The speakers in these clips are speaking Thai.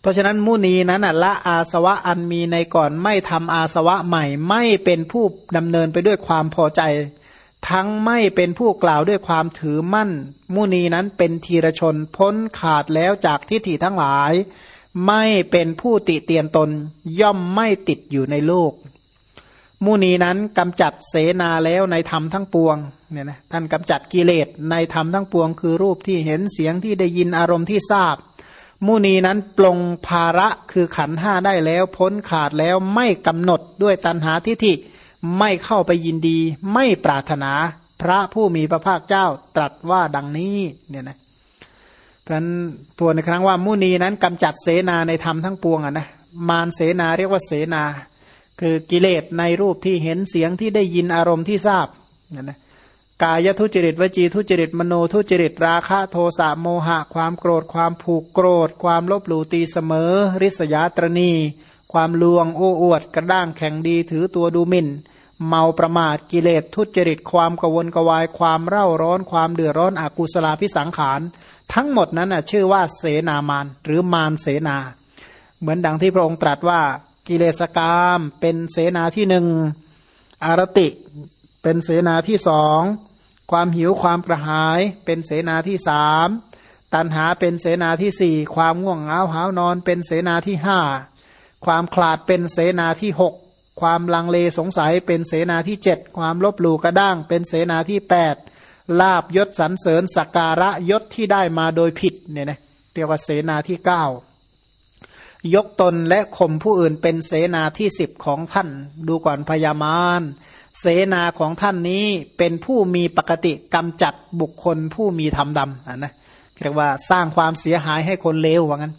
เพราะฉะนั้นมุนีนั้นละอาสวะอันมีในก่อนไม่ทำอาสวะใหม่ ไม่เป็นผู้ดำเนินไปด้วยความพอใจ ทั้งไม่เป็นผู้กล่าวด้วยความถือมั่น มุนีนั้นเป็นทีรชนพ้นขาดแล้วจากทิฏฐิทั้งหลาย ไม่เป็นผู้ติเตียนตนย่อมไม่ติดอยู่ในโลก มุนีนั้นกำจัดเสนาแล้วในธรรมทั้งปวงเนี่ยนะท่านกำจัดกิเลสในธรรมทั้งปวง คือรูปที่เห็นเสียงที่ได้ยินอารมณ์ที่ทราบ มุนีนั้นปลงภาระคือขันห้าได้แล้ว พ้นขาดแล้วไม่กำหนดด้วยตันหาทิฏฐิไม่เข้าไปยินดี ไม่ปรารถนา พระผู้มีพระภาคเจ้าตรัสว่าดังนี้เนี่ยนะเพราะนั้นตัวในครั้งว่ามุนีนั้นกำจัดเสนาในธรรมทั้งปวงอะนะมารเสนาเรียกว่าเสนา คือกิเลสในรูปที่เห็นเสียงที่ได้ยินอารมณ์ที่ทราบเนี่ยนะ กายทุจริตวจีทุจริตมโนทุจริตราคะโทสะโมหะ ความโกรธความผูกโกรธ ความลบหลู่ตีเสมอ ริษยาตรณี ความลวงโอ้อวด กระด้างแข็งดีถือตัวดูหมิ่น เมาประมาทกิเลสทุจริต ความกวนกวาย ความเร่าร้อน ความเดือดร้อนอกุศลาพิสังขาร ทั้งหมดนั้นชื่อว่าเสนามานหรือมารเสนา เหมือนดังที่พระองค์ตรัสว่ากิเลสกามเป็นเสนาที่หนึ่งอารติ เป็นเสนาที่สอง ความหิวความกระหายเป็นเสนาที่สามตันหาเป็นเสนาที่สี่ความง่วงเหงาหานอนเป็นเสนาที่ห้าความขลาดเป็นเสนาที่หกความลังเลสงสัยเป็นเสนาที่เจ็ดความลบหลู่กระด้างเป็นเสนาที่แปดลาบยศสรรเสริญสักการะยศที่ได้มาโดยผิดเนี่ยนะเรียกว่าเสนาที่เก้ายกตนและข่มผู้อื่นเป็นเสนาที่สิบของท่าน ดูก่อนพยามาร เสนาของท่านนี้เป็นผู้มีปกติกำจัดบุคคลผู้มีธรรมดำอะนะเรียกว่าสร้างความเสียหายให้คนเลวว่างั้น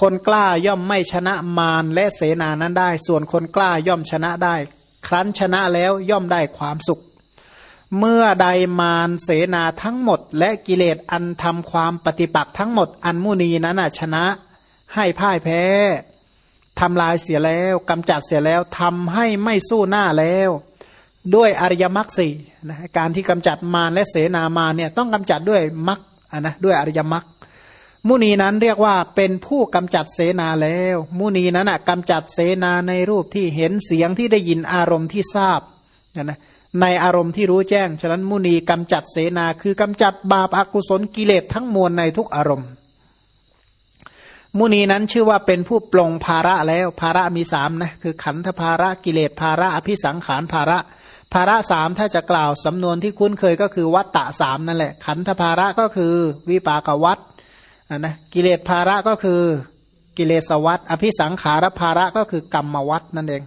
คนกล้าย่อมไม่ชนะมารและเสนานั้นได้ ส่วนคนกล้าย่อมชนะได้ ครั้นชนะแล้วย่อมได้ความสุข เมื่อใดมารเสนาทั้งหมด และกิเลสอันทำความปฏิปักษ์ทั้งหมดอันมุนีนั้นชนะให้พ่ายแพ้ทำลายเสียแล้วกำจัดเสียแล้วทำให้ไม่สู้หน้าแล้ว ด้วยอริยมรรคสี่นะการที่กำจัดมารและเสนามารเนี่ยต้องกำจัดด้วยมรรคนะด้วยอริยมรรคมุนีนั้นเรียกว่าเป็นผู้กำจัดเสนาแล้ว มุนีนั้นนะกำจัดเสนาในรูปที่เห็นเสียงที่ได้ยินอารมณ์ที่ทราบนะในอารมณ์ที่รู้แจ้ง ฉะนั้นมุนีกำจัดเสนาคือกำจัดบาปอากุศลกิเลสทั้งมวลในทุกอารมณ์ มุนีนั้นชื่อว่าเป็นผู้ปลงภาระแล้วภาระมีสามนะคือขันธภาระกิเลสภาระอภิสังขารภาระ ภาระสามถ้าจะกล่าวสำนวนที่คุ้นเคยก็คือวัตตะสามนั่นแหละ ขันธภาระก็คือวิปากวัตนะกิเลสภาระก็คือกิเลสวัตอภิสังขารภาระก็คือกรรมวัตนั่นเอง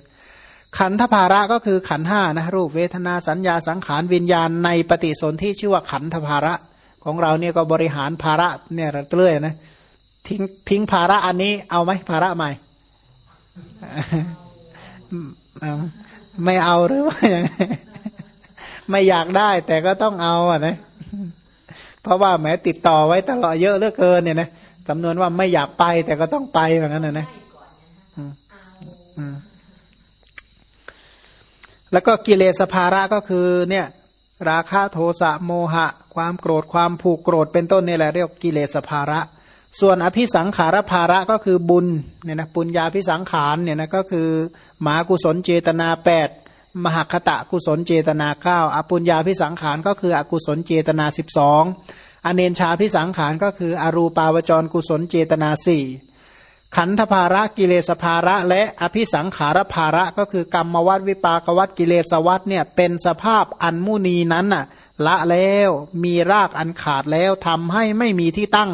ขันธภาระก็คือขันห้านะรูปเวทนาสัญญาสังขารวิญญาณในปฏิสนธิชื่อว่าขันธภาระของเราเนี่ยก็บริหารภาระเนี่ยเรื่อยนะทิ้งทิ้งภาระอันนี้เอาไหมภาระใหม่ ไม่เอาหรือว่าอย่างไม่อยากได้ แต่ก็ต้องเอาอะนะ เพราะว่าแม้ติดต่อไว้ตลอดเยอะเหลือเกินเนี่ยนะจำนวนว่าไม่อยากไปแต่ก็ต้องไปแบบนั้นนะนะแล้วก็กิเลสภาระก็คือเนี่ย ราคะโทสะโมหะ ความโกรธความผูกโกรธเป็นต้นนี่แหละเรียกกิเลสภาระ ส่วนอภิสังขารภาระก็คือบุญเนี่ยนะปุญญาพิสังขารเนี่ยนะก็คือมหากุศลเจตนาแปดมหคตะกุศลเจตนาเก้าอปุญญาพิสังขารก็คืออกุศลเจตนาสิบสองอเนนชาพิสังขารก็คืออรูปาวจรกุศลเจตนาสี่ขันธภาระกิเลสภาระและอภิสังขารภาระก็คือกรรมวัดวิปากวัดกิเลสวัดเนี่ยเป็นสภาพอันมุนีนั้นน่ะละแล้วมีรากอันขาดแล้วทำให้ไม่มีที่ตั้ง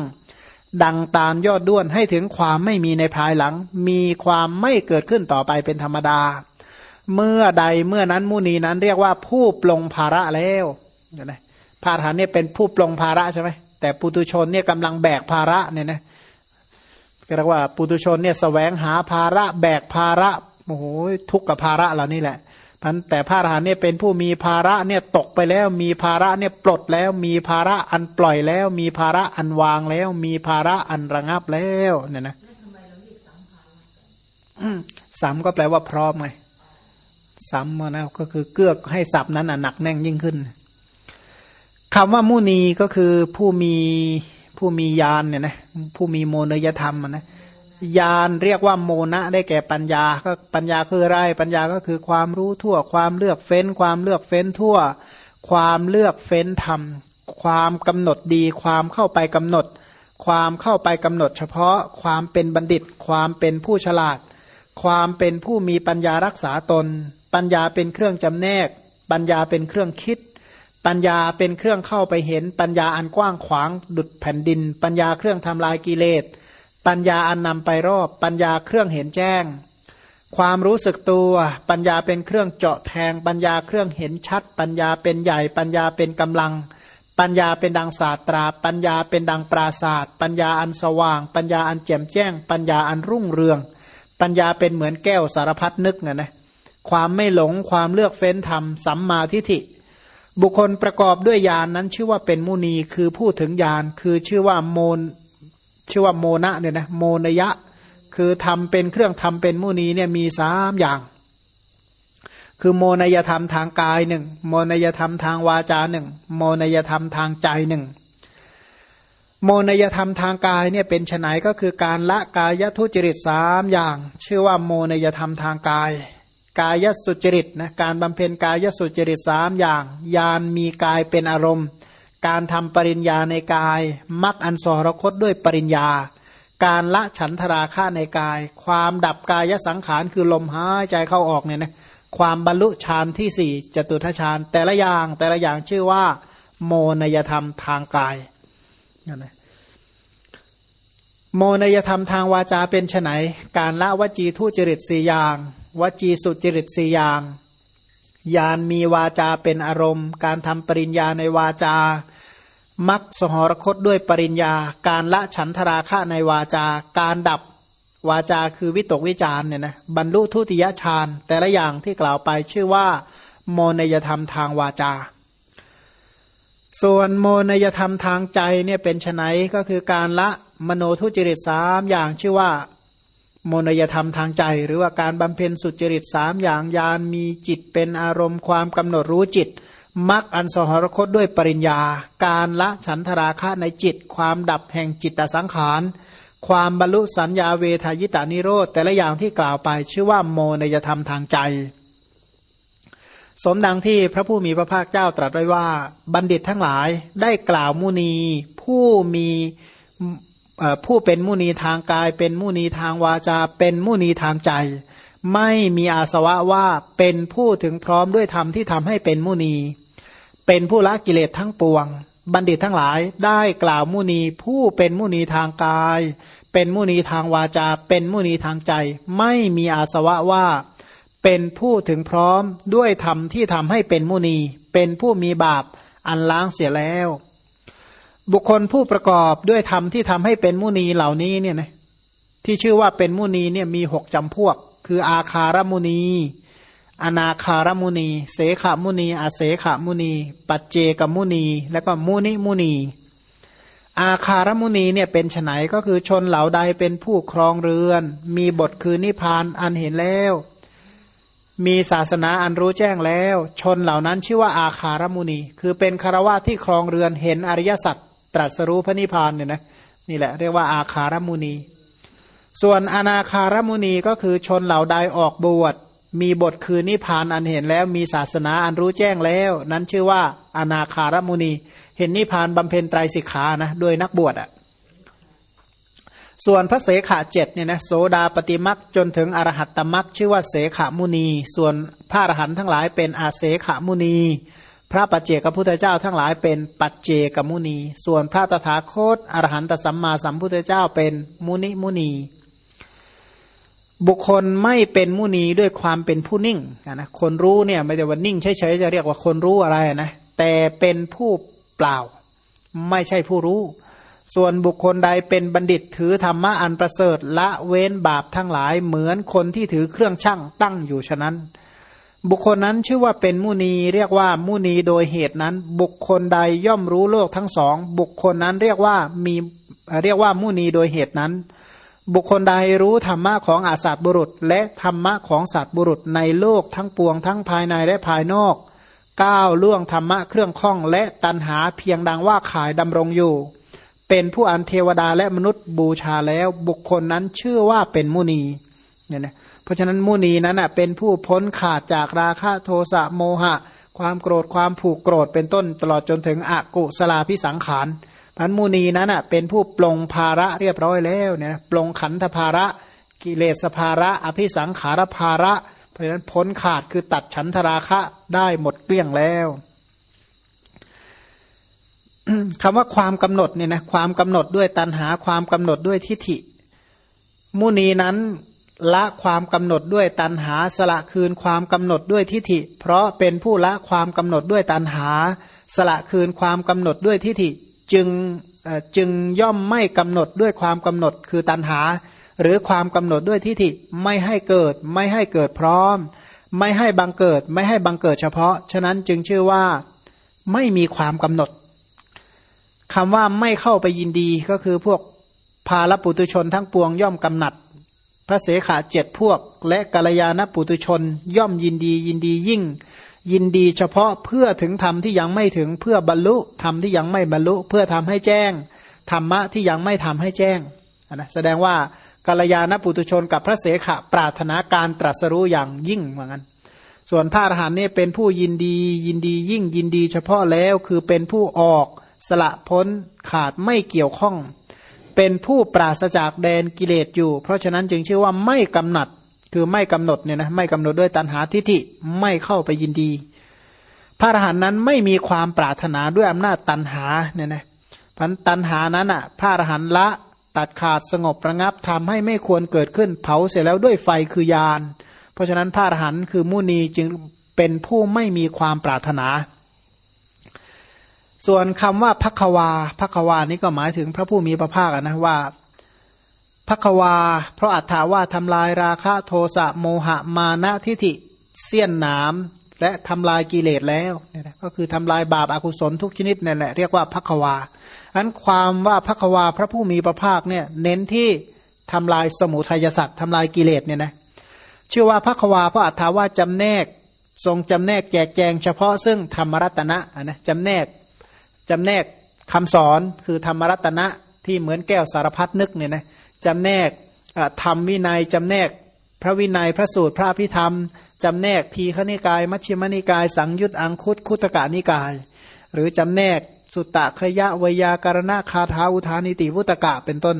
ดังตาลยอดด้วนให้ถึงความไม่มีในภายหลัง มีความไม่เกิดขึ้นต่อไปเป็นธรรมดา เมื่อใดเมื่อนั้นมุนีนั้นเรียกว่าผู้ปลงภาระแล้วนะพาฐานเนี่ยเป็นผู้ปลงภาระใช่ไหมแต่ปุตุชนเนี่ยกำลังแบกภาระเนี่ยนะก็เรียกว่าปุตุชนเนี่ยสแสวงหาภาระแบกภาระโอ้โหทุกข์กับภาระเหล่านี้แหละ พันแต่พระอรหันต์เนี่ยเป็นผู้มีภาระเนี่ยตกไปแล้ว มีภาระเนี่ยปลดแล้ว มีภาระอันปล่อยแล้ว มีภาระอันวางแล้ว มีภาระอันระงับแล้วเนี่ยนะสามก็แปลว่าพร้อมไงสามนะก็คือเกื้อให้สับนั้นหนักแน่งยิ่งขึ้นคำว่ามุนีก็คือผู้มีผู้มียานเนี่ยนะผู้มีโมเนยธรรมนะ ญาณเรียกว่าโมนะได้แก่ปัญญาก็ปัญญาคืออะไรปัญญาก็คือความรู้ทั่ว ความเลือกเฟ้น ความเลือกเฟ้นทั่ว ความเลือกเฟ้นธรรม ความกำหนดดี ความเข้าไปกำหนด ความเข้าไปกำหนด เฉพาะความเป็นบัณฑิต ความเป็นผู้ฉลาด ความเป็นผู้มีปัญญารักษาตน ปัญญาเป็นเครื่องจำแนก ปัญญาเป็นเครื่องคิด ปัญญาเป็นเครื่องเข้าไปเห็น ปัญญาอันกว้างขวางดุดแผ่นดิน ปัญญาเครื่องทำลายกิเลส ปัญญาอันนำไปรอบ ปัญญาเครื่องเห็นแจ้ง ความรู้สึกตัว ปัญญาเป็นเครื่องเจาะแทง ปัญญาเครื่องเห็นชัด ปัญญาเป็นใหญ่ ปัญญาเป็นกำลัง ปัญญาเป็นดังศาสตรา ปัญญาเป็นดังปราศาสตร์ปัญญาอันสว่าง ปัญญาอันแจ่มแจ้ง ปัญญาอันรุ่งเรือง ปัญญาเป็นเหมือนแก้วสารพัดนึกนะนะความไม่หลงความเลือกเฟ้นธรรมสัมมาทิฏฐิบุคคลประกอบด้วยญาณนนั้นชื่อว่าเป็นมุนีคือพูดถึงญาณคือชื่อว่าโมน ชื่อว่าโมนะเนี่ยนะโมนยะ คือทำเป็นเครื่องทำเป็นมุนีเนี่ยมีสามอย่าง คือโมนยธรรมทางกายหนึ่งโมนยธรรมทางวาจาหนึ่งโมนยธรรมทางใจหนึ่งโมนยธรรมทางกายเนี่ยเป็นไนก็คือการละกายทุจริตสามอย่าง ชื่อว่าโมนยธรรมทางกาย กายสุจริตนะการบำเพ็ญกายสุจริตสามอย่าง ยานมีกายเป็นอารมณ์ การทำปริญญาในกายมักอันสรคตด้วยปริญญา การละฉันทราค่าในกาย ความดับกายสังขารคือลมหายใจเข้าออกเนี่ยนะความบรรลุฌานที่สี่จตุทฌานแต่ละอย่างแต่ละอย่างชื่อว่า โมนยธรรมทางกายนะโมนยธรรมทางวาจาเป็นไนการละวจีทุจริตสี่อย่าง วจีสุจริตสี่อย่างยานมีวาจาเป็นอารมณ์ การทำปริญญาในวาจา มักสหรคตด้วยปริญญา การละฉันทราคะในวาจาการดับวาจาคือวิตกวิจารเนี่ยนะบรรลุทุติยฌานแต่ละอย่างที่กล่าวไปชื่อว่า โมนยธรรมทางวาจา ส่วนโมนยธรรมทางใจเนี่ยเป็นไนก็คือการละมโนทุจริตสามอย่างชื่อว่า โมนยธรรมทางใจ หรือว่าการบำเพ็ญสุจริตสามอย่างยานมีจิตเป็นอารมณ์ความกำหนดรู้จิต มักอันสหรคตด้วยปริญญา การละฉันทราคะในจิต ความดับแห่งจิตตสังขาร ความบรรลุสัญญาเวทายตานิโรธ แต่ละอย่างที่กล่าวไปชื่อว่าโมนยธรรมทางใจ สมดังที่พระผู้มีพระภาคเจ้าตรัสไว้ว่า บัณฑิตทั้งหลายได้กล่าวมุนี ผู้มีผู้เป็นมุนีทางกาย เป็นมุนีทางวาจา เป็นมุนีทางใจไม่มีอาสวะว่าเป็นผู้ถึงพร้อมด้วยธรรมที่ทำให้เป็นมุนี เป็นผู้ละกิเลสทั้งปวง บัณฑิตทั้งหลายได้กล่าวมุนีผู้เป็นมุนีทางกาย เป็นมุนีทางวาจา เป็นมุนีทางใจ ไม่มีอาสวะว่า เป็นผู้ถึงพร้อมด้วยธรรมที่ทำให้เป็นมุนี เป็นผู้มีบาปอันล้างเสียแล้ว บุคคลผู้ประกอบด้วยธรรมที่ทำให้เป็นมุนีเหล่านี้เนี่ยนะที่ชื่อว่าเป็นมุนีเนี่ยมีหกจำพวก คืออาคารมุนี อนาคารมุนี เสขมุนี อาเสขมุนี ปัจเจกมุนี และก็มุนิมุนี อาคารมุนีเนี่ยเป็นไนก็คือชนเหล่าใดเป็นผู้ครองเรือน มีบทคือนิพานอันเห็นแล้ว มีศาสนาอันรู้แจ้งแล้ว ชนเหล่านั้นชื่อว่าอาคารมุนี คือเป็นคารวะที่ครองเรือนเห็นอริยสัจตรัสรู้พระนิพพานเนี่ยนะนี่แหละเรียกว่าอาคารมุนี ส่วนอนาคารมุนีก็คือชนเหล่าใดออกบวช มีบทคือนิพพานอันเห็นแล้วมีศาสนาอันรู้แจ้งแล้ว นั้นชื่อว่าอนาคารมุนี เห็นนิพพานบำเพ็ญไตรสิกขานะโดยนักบวชอะ่ะส่วนพระเสขาเจ็ดเนี่ยนะโสดาปฏิมักจนถึงอรหัตตมักชื่อว่าเสขามุนี ส่วนพระอรหันต์ทั้งหลายเป็นอาเสขามุนี พระปัจเจกพุทธเจ้าทั้งหลายเป็นปัจเจกมุนี ส่วนพระตถาคตอรหันตสัมมาสัมพุทธเจ้าเป็นมุนิมุนี บุคคลไม่เป็นมุนีด้วยความเป็นผู้นิ่งนะคนรู้เนี่ยไม่ได้ว่านิ่งเฉยๆจะเรียกว่าคนรู้อะไรนะแต่เป็นผู้เปล่า ไม่ใช่ผู้รู้ ส่วนบุคคลใดเป็นบัณฑิตถือธรรมะอันประเสริฐละเว้นบาปทั้งหลายเหมือนคนที่ถือเครื่องช่างตั้งอยู่ฉะนั้น บุคคลนั้นชื่อว่าเป็นมุนีเรียกว่ามุนีโดยเหตุนั้น บุคคลใดย่อมรู้โลกทั้งสอง บุคคลนั้นเรียกว่ามีเรียกว่ามุนีโดยเหตุนั้น บุคคลใดรู้ธรรมะของอาสัตบุรุษ และธรรมะของสัตบุรุษในโลกทั้งปวงทั้งภายในและภายนอกก้าวล่วงธรรมะเครื่องข้องและตันหาเพียงดังว่าขายดำรงอยู่ เป็นผู้อันเทวดาและมนุษย์บูชาแล้วบุคคลนั้นชื่อว่าเป็นมุนีเนี่ยนะเพราะฉะนั้นมุนีนั้นอะเป็นผู้พ้นขาดจากราคะโทสะโมหะ ความโกรธความผูกโกรธเป็นต้นตลอดจนถึงอกุศลาพิสังขาร พันมุนีนั้นอะเป็นผู้ปลงภาระเรียบร้อยแล้วเนี่ยปลงขันธภาระกิเลสภาระ อภิสังขารภาระ เพราะฉะนั้นพ้นขาดคือตัดฉันทราคะได้หมดเกลี้ยงแล้วคำว่าความกำหนดเนี่ยนะความกำหนดด้วยตัณหาความกำหนดด้วยทิฏฐิ มุนีนั้นละความกำหนดด้วยตัณหาสละคืนความกำหนดด้วยทิฏฐิ เพราะเป็นผู้ละความกำหนดด้วยตัณหา สละคืนความกำหนดด้วยทิฏฐิ จึงจึงย่อมไม่กำหนดด้วยความกำหนดคือตัณหา หรือความกำหนดด้วยทิฏฐิไม่ให้เกิด ไม่ให้เกิดพร้อม ไม่ให้บังเกิด ไม่ให้บังเกิดเฉพาะ ฉะนั้นจึงชื่อว่าไม่มีความกำหนดคำว่าไม่เข้าไปยินดีก็คือพวกพาลปุตุชนทั้งปวงย่อมกำหนัด พระเสขาเจ็ดพวก และกัลยาณปุตุชนย่อมยินดียินดียิ่ง ยินดีเฉพาะเพื่อถึงธรรมที่ยังไม่ถึงเพื่อบรรลุธรรมที่ยังไม่บรรลุ เพื่อทำให้แจ้งธรรมะที่ยังไม่ทำให้แจ้งนะแสดงว่ากัลยาณปุตุชนกับพระเสขะปรารถนาการตรัสรู้อย่างยิ่งเหมือนกันส่วนพระอรหันต์นี่เป็นผู้ยินดียินดียิ่งยินดีเฉพาะแล้วคือเป็นผู้ออกสละพ้นขาดไม่เกี่ยวข้อง เป็นผู้ปราศจากแดนกิเลสอยู่ เพราะฉะนั้นจึงชื่อว่าไม่กำหนัด คือไม่กำหนดเนี่ยนะไม่กำหนดด้วยตัณหาทิฏฐิไม่เข้าไปยินดี พระอรหันต์นั้นไม่มีความปรารถนาด้วยอำนาจตัณหาเนี่ยนะพันตัณหานั้นอะพระอรหันต์ละตัดขาดสงบระงับทำให้ไม่ควรเกิดขึ้นเผาเสร็จแล้วด้วยไฟคือยาน เพราะฉะนั้นพระอรหันต์คือมุนีจึงเป็นผู้ไม่มีความปรารถนา ส่วนคำว่าพักวาพักวานี้ก็หมายถึงพระผู้มีพระภาคนะว่า พักวา เพราะอัตถาว่าทำลายราคะโทสะโมหะมานะทิฐิเสี้ยนหนามและทำลายกิเลสแล้วเนี่ยนะก็คือทำลายบาปอากุศลทุกชนิดนั่นแหละเรียกว่าพักวาอันความว่าพักวาพระผู้มีพระภาคเนี่ยเน้นที่ทำลายสมุทัยสัตว์ทำลายกิเลสเนี่ยนะชื่อว่าพักวาเพราะอัตถาว่าจำแนกทรงจำแนกแจกแจงเฉพาะซึ่งธรรมรัตนะนะจำแนกจำแนกคำสอนคือธรรมรัตนะที่เหมือนแก้วสารพัดนึกเนี่ยนะ จำแนกธรรมวินัยจำแนกพระวินัยพระสูตรพระพิธรรมจำแนกทีฆนิกาย มัชฌิมนิกาย สังยุตอังคุตคุตกานิกาย หรือจำแนกสุตตะขยะวยาการณะคาถาอุทานิติวุตกะเป็นต้น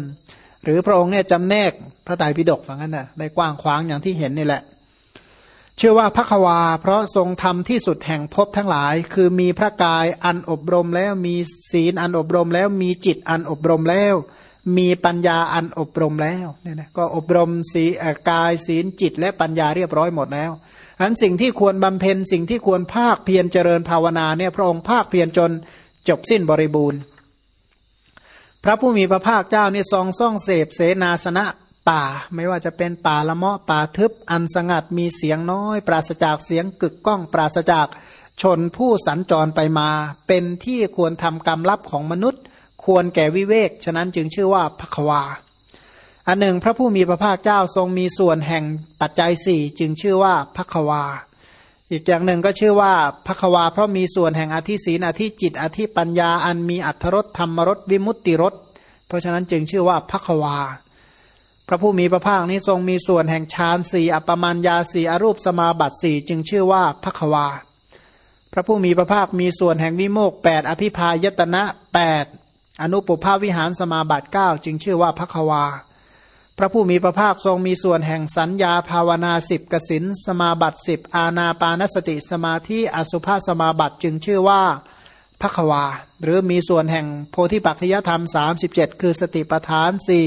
หรือพระองค์เนี่ยจำแนกพระไตรปิฎกฝังนั้นนะได้กว้างขวางอย่างที่เห็นนี่แหละ เชื่อว่าพระควา เพราะทรงทำที่สุดแห่งภพทั้งหลาย คือมีพระกายอันอบรมแล้วมีศีลอันอบรมแล้วมีจิตอันอบรมแล้ว มีปัญญาอันอบรมแล้วเนี่ยนะก็อบรมสีกายศีลจิต และปัญญาเรียบร้อยหมดแล้วอันสิ่งที่ควรบำเพ็ญสิ่งที่ควรภาคเพียรเจริญภาวนาเนี่ยพระองค์ภาคเพียรจนจบสิ้นบริบูรณ์ พระผู้มีพระภาคเจ้านี่ทรงซ่องเสพเสนาสนะป่า ไม่ว่าจะเป็นป่าละเมาะป่าทึบ อันสงัดมีเสียงน้อย ปราศจากเสียงกึกก้อง ปราศจากชนผู้สัญจรไปมา เป็นที่ควรทำกรรมลับของมนุษย์ ควรแก่วิเวก ฉะนั้นจึงชื่อว่าพควา อันหนึ่ง พระผู้มีพระภาคเจ้าทรงมีส่วนแห่งปัจจัยสี่จึงชื่อว่าพควา อีกอย่างหนึ่งก็ชื่อว่าพควา เพราะมีส่วนแห่งอธิศีนอธิจิต อธิปัญญาอันมีอัทธรสธรรมรสวิมุตติรสเพราะฉะนั้นจึงชื่อว่าพควา พระผู้มีพระภาคนี้ทรงมีส่วนแห่งฌานสี่อัปปมัญญาสี่อรูปสมาบัติสี่จึงชื่อว่าพระควาพระผู้มีพระภาคมีส่วนแห่งวิโมกแปดอภิพายตนะแปด อนุปภาวิหารสมาบัติเก้าจึงชื่อว่าพระควา พระผู้มีพระภาคทรงมีส่วนแห่งสัญญาภาวนาสิบกสินสมาบัติสิบอาณาปานสติสมาธิอสุภาสมาบัติจึงชื่อว่าพระควา หรือมีส่วนแห่งโพธิปัจจยธรรมสามสิบเจ็ดคือสติปทานสี่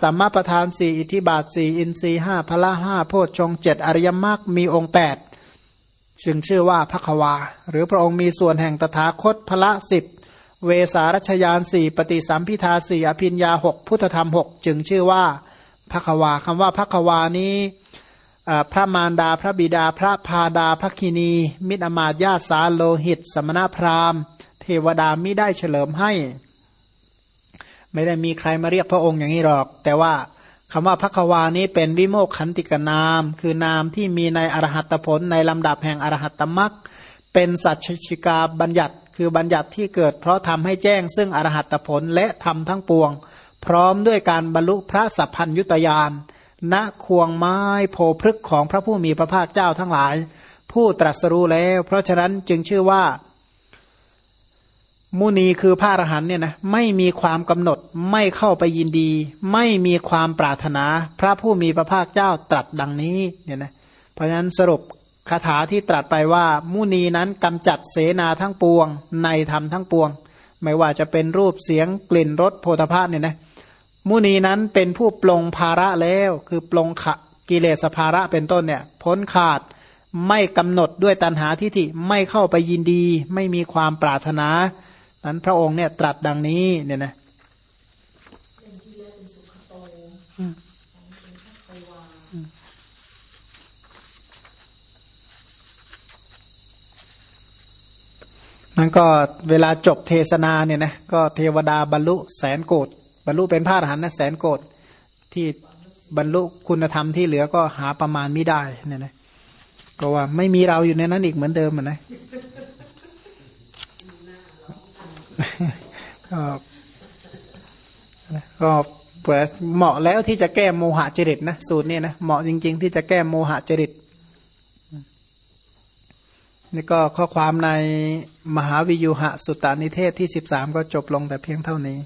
สัมมาประธานสี่อิทิบาทสี่อินทรีห้าพละห้าโพชฌงเจ็ดอริยมรรคมีองค์แปดจึงชื่อว่าพระควา หรือพระองค์มีส่วนแห่งตถาคตพละสิบ เวสารัชยานสี่ปฏิสัมพิทาสี่อภินยาหกพุทธธรรมหกจึงชื่อว่าพระควาคำว่าพระควานี้พระมารดาพระบิดาพระพาดาพระคินี มิตรอมาตญาสาโลหิต สมณพราหมณ์ เทวดามิได้เฉลิมให้ ไม่ได้มีใครมาเรียกพระองค์อย่างนี้หรอก แต่ว่าคำว่าพระควานี้เป็นวิโมกขันติกนาม คือนามที่มีในอรหัตผลในลำดับแห่งอรหัตตมรักเป็นสัจชิกาบัญญัติ คือบัญญัติที่เกิดเพราะทำให้แจ้งซึ่งอรหัตผลและทำทั้งปวง พร้อมด้วยการบรรลุพระสัพพัญยุตยานณควงไม้โพพฤกของพระผู้มีพระภาคเจ้าทั้งหลาย ผู้ตรัสรู้แล้ว เพราะฉะนั้นจึงชื่อว่า มุนีคือพระอรหันเนี่ยนะไม่มีความกำหนดไม่เข้าไปยินดี ไม่มีความปรารถนา พระผู้มีพระภาคเจ้าตรัสดังนี้เนี่ยนะเพราะฉะนั้นสรุป คาถาที่ตรัสไปว่า มุนีนั้นกำจัดเสนาทั้งปวง ในธรรมทั้งปวง ไม่ว่าจะเป็นรูปเสียงกลิ่นรสโพธภาพเนี่ยนะมุนีนั้นเป็นผู้ปลงภาระแล้ว คือปลงขะกิเลสภาระเป็นต้นเนี่ยพ้นขาดไม่กำหนดด้วยตัณหาทิฏฐิไม่เข้าไปยินดี ไม่มีความปรารถนานั้นพระองค์เนี่ยตรัสดังนี้เนี่ยนะ มันก็เวลาจบเทศนาเนี่ยนะก็เทวดาบรรลุแสนโกดบรรลุเป็นพระอรหันต์นะแสนโกดที่บรรลุคุณธรรมที่เหลือก็หาประมาณไม่ได้เนี่ยนะก็ว่าไม่มีเราอยู่ในนั้นอีกเหมือนเดิมนะก็ก็เหมาะแล้วที่จะแก้โมหะจริตนะสูตรนี้นะเหมาะจริง ๆ ที่จะแก้โมหะจริต นี่ก็ข้อความในมหาวิยุหะสุตตานิเทศที่สิบสามก็จบลงแต่เพียงเท่านี้